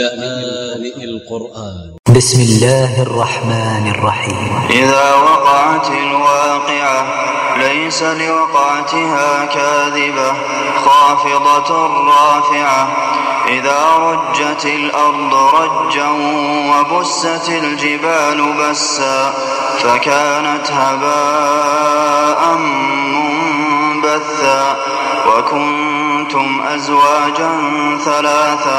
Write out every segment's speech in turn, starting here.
لآن القرآن. ب س م الله الرحمن الرحيم. إذا وقعت الواقعة ليس لوقعتها كاذبة خافضة رافعة. إذا رجت الأرض رجا وبست الجبال بسا فكانت هباء منبثا. وكنتم أزواجا ثلاثة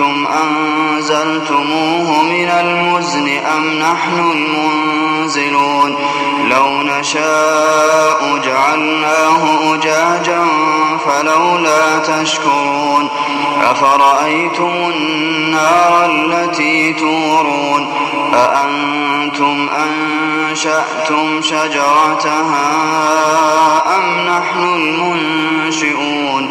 أنزلتموه من المزن أم نحن المنزلون؟ لو نشاء جعلناه أجاجا فلولا تشكرون. أفرأيتم النار التي تورون؟ أأنتم أنشأتم شجرتها أم نحن المنشئون؟